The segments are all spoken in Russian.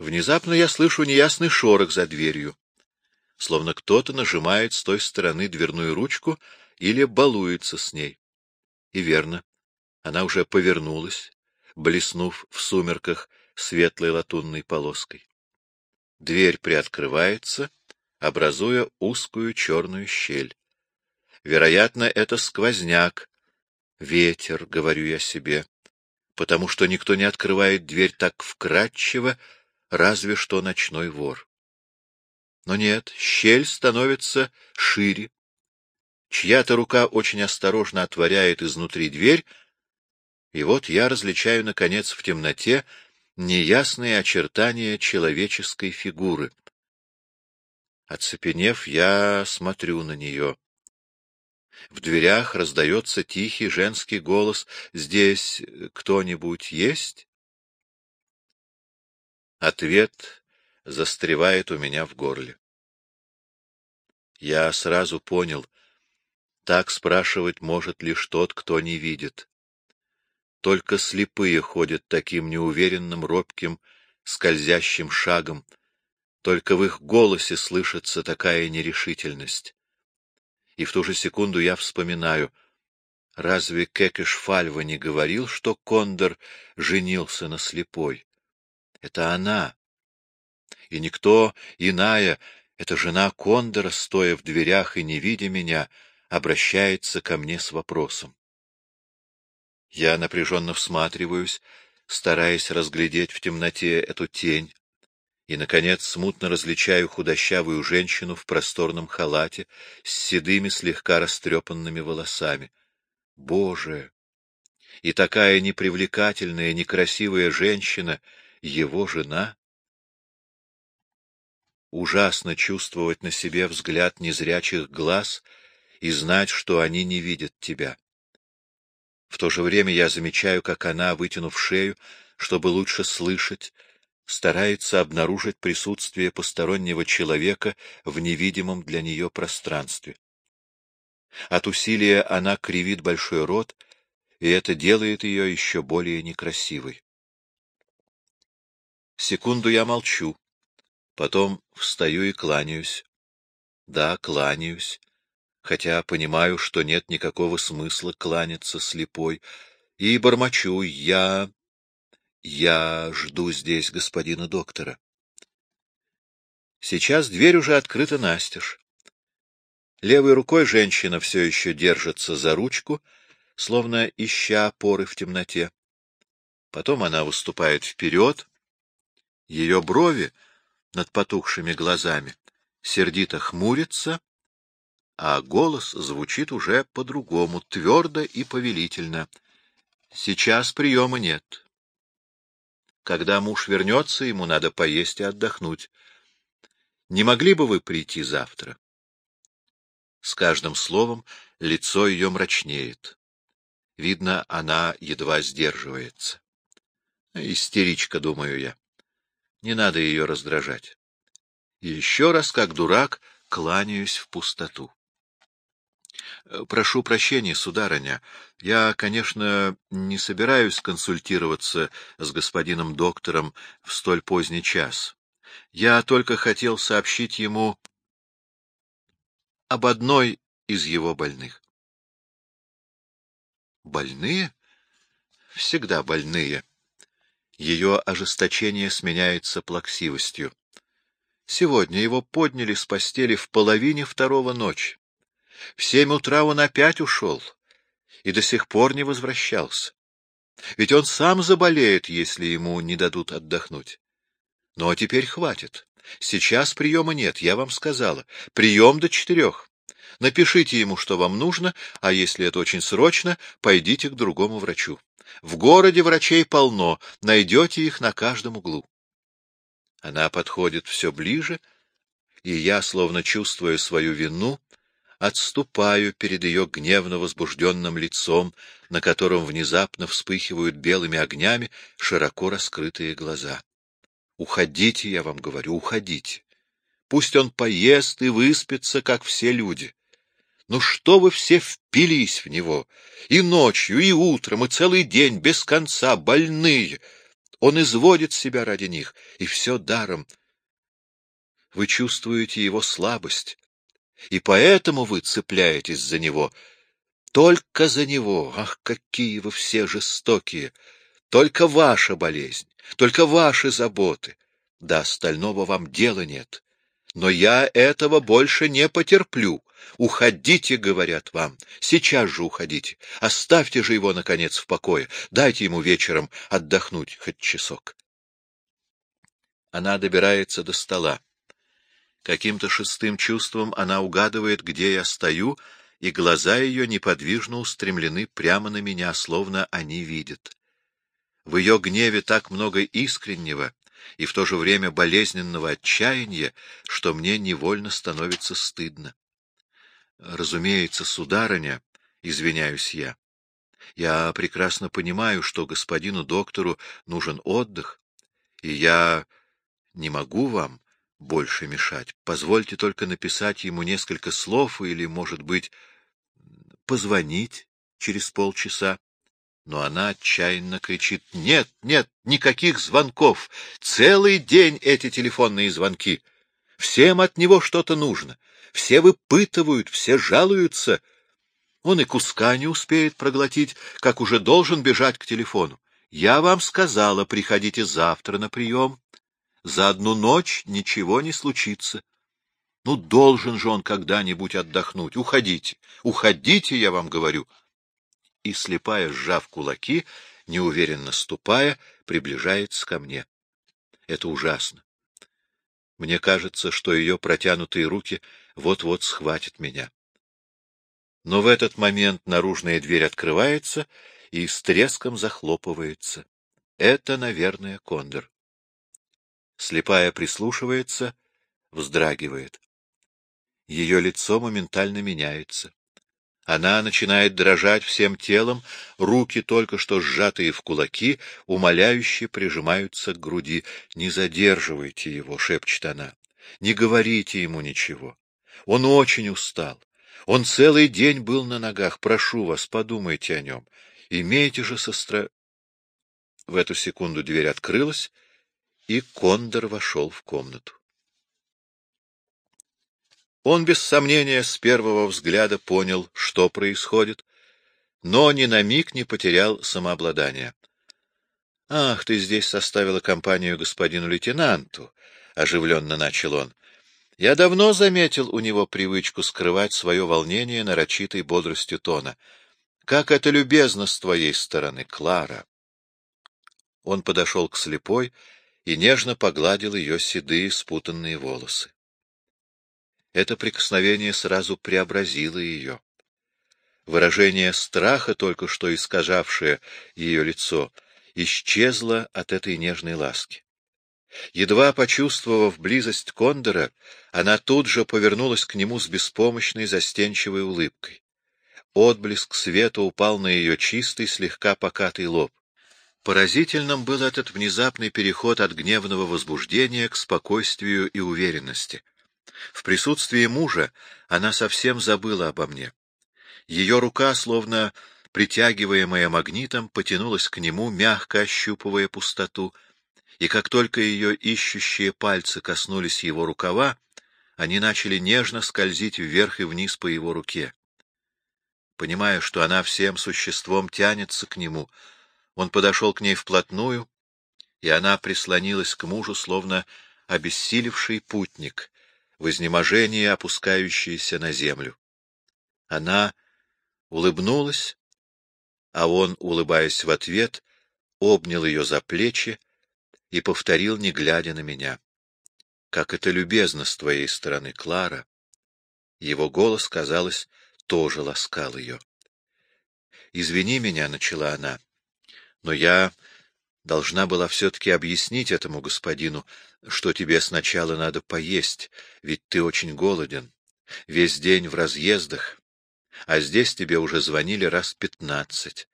Внезапно я слышу неясный шорох за дверью, словно кто-то нажимает с той стороны дверную ручку или балуется с ней. И верно, она уже повернулась, блеснув в сумерках светлой латунной полоской. Дверь приоткрывается, образуя узкую черную щель. Вероятно, это сквозняк, ветер, говорю я себе, потому что никто не открывает дверь так вкратчиво, разве что ночной вор. Но нет, щель становится шире. Чья-то рука очень осторожно отворяет изнутри дверь, и вот я различаю, наконец, в темноте неясные очертания человеческой фигуры. Оцепенев, я смотрю на нее. В дверях раздается тихий женский голос. «Здесь кто-нибудь есть?» Ответ застревает у меня в горле. Я сразу понял, так спрашивать может лишь тот, кто не видит. Только слепые ходят таким неуверенным, робким, скользящим шагом. Только в их голосе слышится такая нерешительность. И в ту же секунду я вспоминаю, разве Кекеш Фальва не говорил, что Кондор женился на слепой? Это она. И никто иная, эта жена Кондора, стоя в дверях и не видя меня, обращается ко мне с вопросом. Я напряженно всматриваюсь, стараясь разглядеть в темноте эту тень, и, наконец, смутно различаю худощавую женщину в просторном халате с седыми, слегка растрепанными волосами. Боже! И такая непривлекательная, некрасивая женщина — его жена? Ужасно чувствовать на себе взгляд незрячих глаз и знать, что они не видят тебя. В то же время я замечаю, как она, вытянув шею, чтобы лучше слышать, старается обнаружить присутствие постороннего человека в невидимом для нее пространстве. От усилия она кривит большой рот, и это делает ее еще более некрасивой. Секунду я молчу, потом встаю и кланяюсь. Да, кланяюсь, хотя понимаю, что нет никакого смысла кланяться слепой, и бормочу «я... я жду здесь господина доктора». Сейчас дверь уже открыта настежь. Левой рукой женщина все еще держится за ручку, словно ища опоры в темноте. Потом она выступает вперед. Ее брови над потухшими глазами сердито хмурятся, а голос звучит уже по-другому, твердо и повелительно. Сейчас приема нет. Когда муж вернется, ему надо поесть и отдохнуть. Не могли бы вы прийти завтра? С каждым словом лицо ее мрачнеет. Видно, она едва сдерживается. Истеричка, думаю я. Не надо ее раздражать. Еще раз, как дурак, кланяюсь в пустоту. Э, прошу прощения, сударыня. Я, конечно, не собираюсь консультироваться с господином доктором в столь поздний час. Я только хотел сообщить ему об одной из его больных. Больные? Всегда больные. Ее ожесточение сменяется плаксивостью. Сегодня его подняли с постели в половине второго ночи. В семь утра он опять ушел и до сих пор не возвращался. Ведь он сам заболеет, если ему не дадут отдохнуть. Ну, а теперь хватит. Сейчас приема нет, я вам сказала. Прием до четырех. Напишите ему, что вам нужно, а если это очень срочно, пойдите к другому врачу. В городе врачей полно, найдете их на каждом углу. Она подходит все ближе, и я, словно чувствуя свою вину, отступаю перед ее гневно возбужденным лицом, на котором внезапно вспыхивают белыми огнями широко раскрытые глаза. Уходите, я вам говорю, уходите. Пусть он поест и выспится, как все люди. Ну что вы все впились в него? И ночью, и утром, и целый день, без конца, больные. Он изводит себя ради них, и все даром. Вы чувствуете его слабость, и поэтому вы цепляетесь за него. Только за него. Ах, какие вы все жестокие! Только ваша болезнь, только ваши заботы. До остального вам дела нет. Но я этого больше не потерплю. Уходите, говорят вам, сейчас же уходите. Оставьте же его, наконец, в покое. Дайте ему вечером отдохнуть хоть часок. Она добирается до стола. Каким-то шестым чувством она угадывает, где я стою, и глаза ее неподвижно устремлены прямо на меня, словно они видят. В ее гневе так много искреннего и в то же время болезненного отчаяния, что мне невольно становится стыдно. Разумеется, сударыня, извиняюсь я. Я прекрасно понимаю, что господину доктору нужен отдых, и я не могу вам больше мешать. Позвольте только написать ему несколько слов или, может быть, позвонить через полчаса. Но она отчаянно кричит «Нет, нет, никаких звонков! Целый день эти телефонные звонки! Всем от него что-то нужно, все выпытывают, все жалуются. Он и куска не успеет проглотить, как уже должен бежать к телефону. Я вам сказала, приходите завтра на прием. За одну ночь ничего не случится. Ну, должен же он когда-нибудь отдохнуть. Уходите, уходите, я вам говорю и, слепая, сжав кулаки, неуверенно ступая, приближается ко мне. Это ужасно. Мне кажется, что ее протянутые руки вот-вот схватят меня. Но в этот момент наружная дверь открывается и с треском захлопывается. Это, наверное, кондор. Слепая прислушивается, вздрагивает. Ее лицо моментально меняется. Она начинает дрожать всем телом, руки, только что сжатые в кулаки, умоляюще прижимаются к груди. «Не задерживайте его», — шепчет она. «Не говорите ему ничего. Он очень устал. Он целый день был на ногах. Прошу вас, подумайте о нем. Имейте же состра...» В эту секунду дверь открылась, и Кондор вошел в комнату. Он без сомнения с первого взгляда понял, что происходит, но ни на миг не потерял самообладание. — Ах, ты здесь составила компанию господину лейтенанту, — оживленно начал он. Я давно заметил у него привычку скрывать свое волнение нарочитой бодростью тона. Как это любезно с твоей стороны, Клара! Он подошел к слепой и нежно погладил ее седые спутанные волосы. Это прикосновение сразу преобразило ее. Выражение страха, только что искажавшее ее лицо, исчезло от этой нежной ласки. Едва почувствовав близость Кондора, она тут же повернулась к нему с беспомощной застенчивой улыбкой. Отблеск света упал на ее чистый, слегка покатый лоб. Поразительным был этот внезапный переход от гневного возбуждения к спокойствию и уверенности. В присутствии мужа она совсем забыла обо мне. Ее рука, словно притягиваемая магнитом, потянулась к нему, мягко ощупывая пустоту, и как только ее ищущие пальцы коснулись его рукава, они начали нежно скользить вверх и вниз по его руке. Понимая, что она всем существом тянется к нему, он подошел к ней вплотную, и она прислонилась к мужу, словно обессилевший путник, в изнеможении опускающаяся на землю. Она улыбнулась, а он, улыбаясь в ответ, обнял ее за плечи и повторил, не глядя на меня. — Как это любезно с твоей стороны, Клара! Его голос, казалось, тоже ласкал ее. — Извини меня, — начала она, — но я должна была все-таки объяснить этому господину, что тебе сначала надо поесть, ведь ты очень голоден, весь день в разъездах, а здесь тебе уже звонили раз пятнадцать.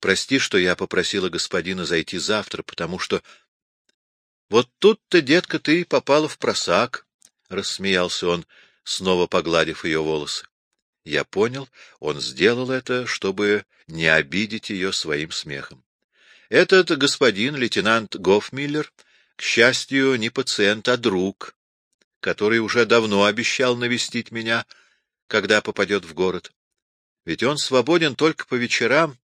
Прости, что я попросила господина зайти завтра, потому что... — Вот тут-то, детка, ты попала в просак, — рассмеялся он, снова погладив ее волосы. Я понял, он сделал это, чтобы не обидеть ее своим смехом. Этот господин, лейтенант Гофмиллер, к счастью, не пациент, а друг, который уже давно обещал навестить меня, когда попадет в город. Ведь он свободен только по вечерам,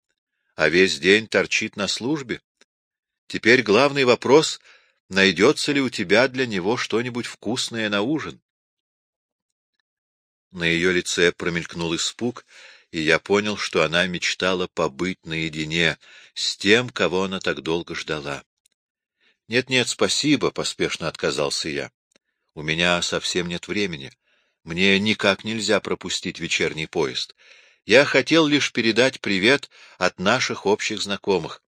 а весь день торчит на службе. Теперь главный вопрос — найдется ли у тебя для него что-нибудь вкусное на ужин? На ее лице промелькнул испуг, и я понял, что она мечтала побыть наедине с тем, кого она так долго ждала. «Нет-нет, спасибо», — поспешно отказался я. «У меня совсем нет времени. Мне никак нельзя пропустить вечерний поезд. Я хотел лишь передать привет от наших общих знакомых».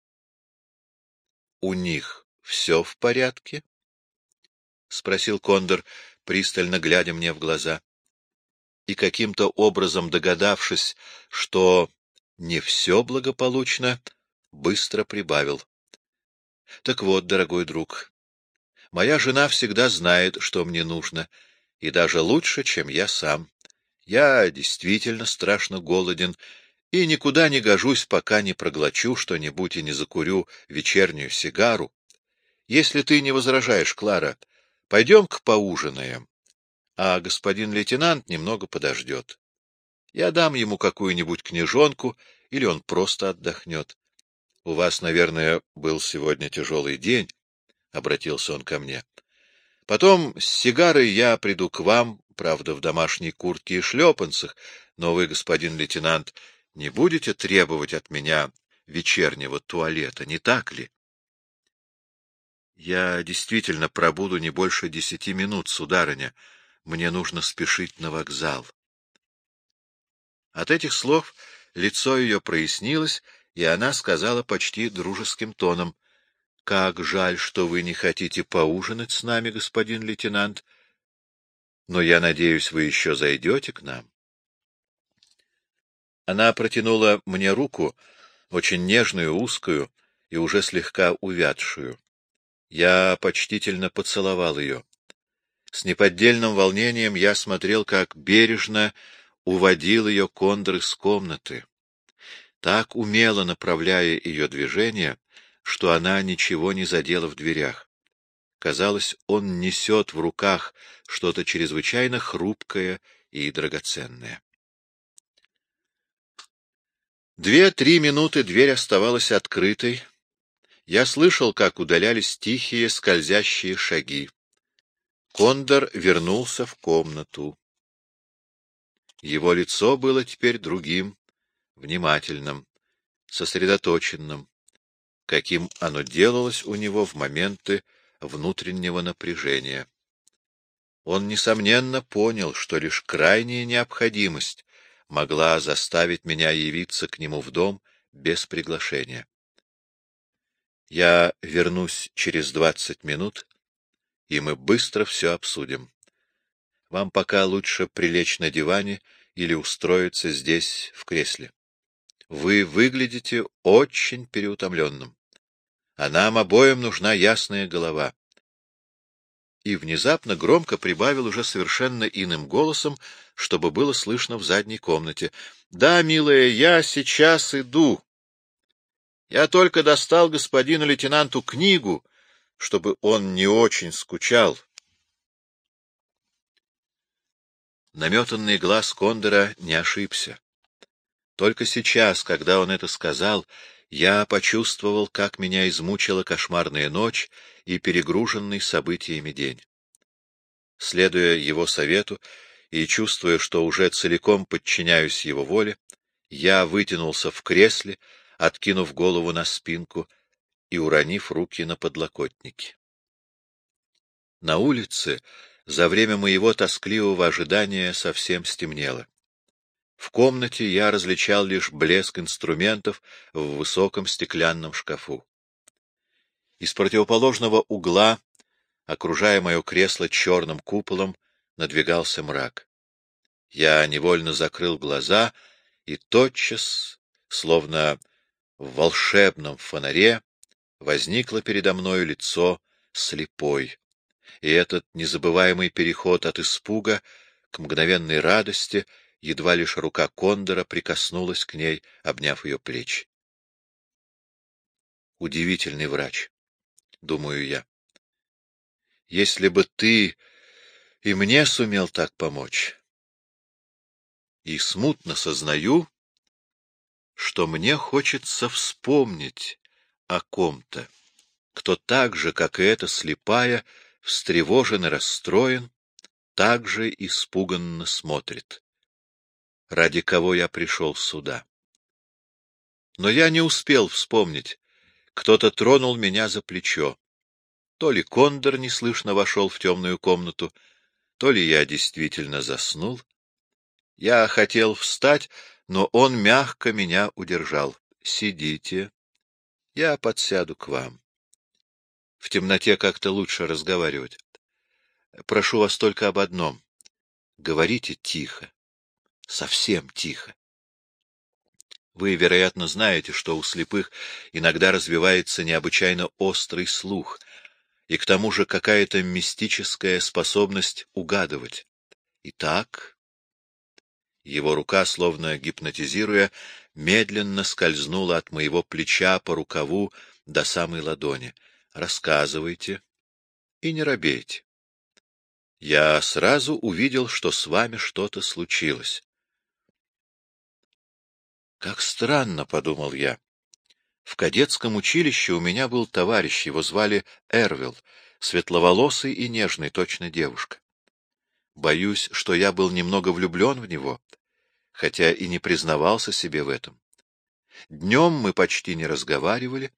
«У них все в порядке? — спросил Кондор, пристально глядя мне в глаза. И каким-то образом догадавшись, что не все благополучно, быстро прибавил. — Так вот, дорогой друг, моя жена всегда знает, что мне нужно, и даже лучше, чем я сам. Я действительно страшно голоден и никуда не гожусь, пока не проглочу что-нибудь и не закурю вечернюю сигару. Если ты не возражаешь, Клара, пойдем-ка поужинаем, а господин лейтенант немного подождет. Я дам ему какую-нибудь книжонку, или он просто отдохнет. — У вас, наверное, был сегодня тяжелый день, — обратился он ко мне. — Потом с сигарой я приду к вам, правда, в домашней куртке и шлепанцах, но вы, господин лейтенант, не будете требовать от меня вечернего туалета, не так ли? Я действительно пробуду не больше десяти минут, сударыня. Мне нужно спешить на вокзал. От этих слов лицо ее прояснилось, и она сказала почти дружеским тоном, — Как жаль, что вы не хотите поужинать с нами, господин лейтенант. Но я надеюсь, вы еще зайдете к нам. Она протянула мне руку, очень нежную, узкую и уже слегка увядшую. Я почтительно поцеловал ее. С неподдельным волнением я смотрел, как бережно уводил ее кондор из комнаты, так умело направляя ее движение, что она ничего не задела в дверях. Казалось, он несет в руках что-то чрезвычайно хрупкое и драгоценное. Две-три минуты дверь оставалась открытой, я слышал, как удалялись тихие скользящие шаги. Кондор вернулся в комнату. Его лицо было теперь другим, внимательным, сосредоточенным, каким оно делалось у него в моменты внутреннего напряжения. Он, несомненно, понял, что лишь крайняя необходимость могла заставить меня явиться к нему в дом без приглашения. Я вернусь через двадцать минут, и мы быстро все обсудим. Вам пока лучше прилечь на диване или устроиться здесь, в кресле. Вы выглядите очень переутомленным, а нам обоим нужна ясная голова. И внезапно громко прибавил уже совершенно иным голосом, чтобы было слышно в задней комнате. — Да, милая, я сейчас иду. Я только достал господину лейтенанту книгу, чтобы он не очень скучал. Наметанный глаз Кондора не ошибся. Только сейчас, когда он это сказал, я почувствовал, как меня измучила кошмарная ночь и перегруженный событиями день. Следуя его совету и чувствуя, что уже целиком подчиняюсь его воле, я вытянулся в кресле, откинув голову на спинку и уронив руки на подлокотники. На улице за время моего тоскливого ожидания совсем стемнело. В комнате я различал лишь блеск инструментов в высоком стеклянном шкафу. Из противоположного угла, окружая мое кресло черным куполом, надвигался мрак. Я невольно закрыл глаза и тотчас, словно в волшебном фонаре возникло передо мною лицо слепой, и этот незабываемый переход от испуга к мгновенной радости, едва лишь рука Кондора прикоснулась к ней, обняв ее плечи. удивительный врач, — думаю я. Если бы ты и мне сумел так помочь. И смутно сознаю, что мне хочется вспомнить о ком-то, кто так же, как и эта слепая, встревожен и расстроен, так же испуганно смотрит. Ради кого я пришел сюда? Но я не успел вспомнить. Кто-то тронул меня за плечо. То ли кондор неслышно вошел в темную комнату, то ли я действительно заснул. Я хотел встать, но он мягко меня удержал. — Сидите, я подсяду к вам. В темноте как-то лучше разговаривать. Прошу вас только об одном. Говорите тихо, совсем тихо. Вы, вероятно, знаете, что у слепых иногда развивается необычайно острый слух, и к тому же какая-то мистическая способность угадывать. Итак, его рука, словно гипнотизируя, медленно скользнула от моего плеча по рукаву до самой ладони. Рассказывайте и не робейте. Я сразу увидел, что с вами что-то случилось. Как странно, — подумал я. В кадетском училище у меня был товарищ, его звали Эрвил, светловолосый и нежный, точно девушка. Боюсь, что я был немного влюблен в него, хотя и не признавался себе в этом. Днем мы почти не разговаривали,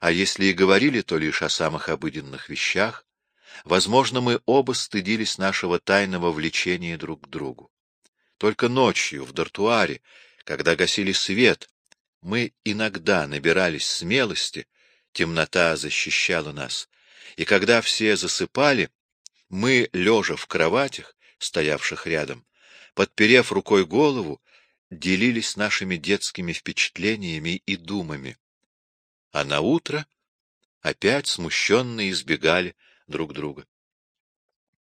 а если и говорили, то лишь о самых обыденных вещах. Возможно, мы оба стыдились нашего тайного влечения друг к другу. Только ночью, в дартуаре, когда гасили свет, мы иногда набирались смелости, темнота защищала нас, и когда все засыпали, мы, лежа в кроватях, стоявших рядом, подперев рукой голову, делились нашими детскими впечатлениями и думами. А на утро опять смущенно избегали друг друга.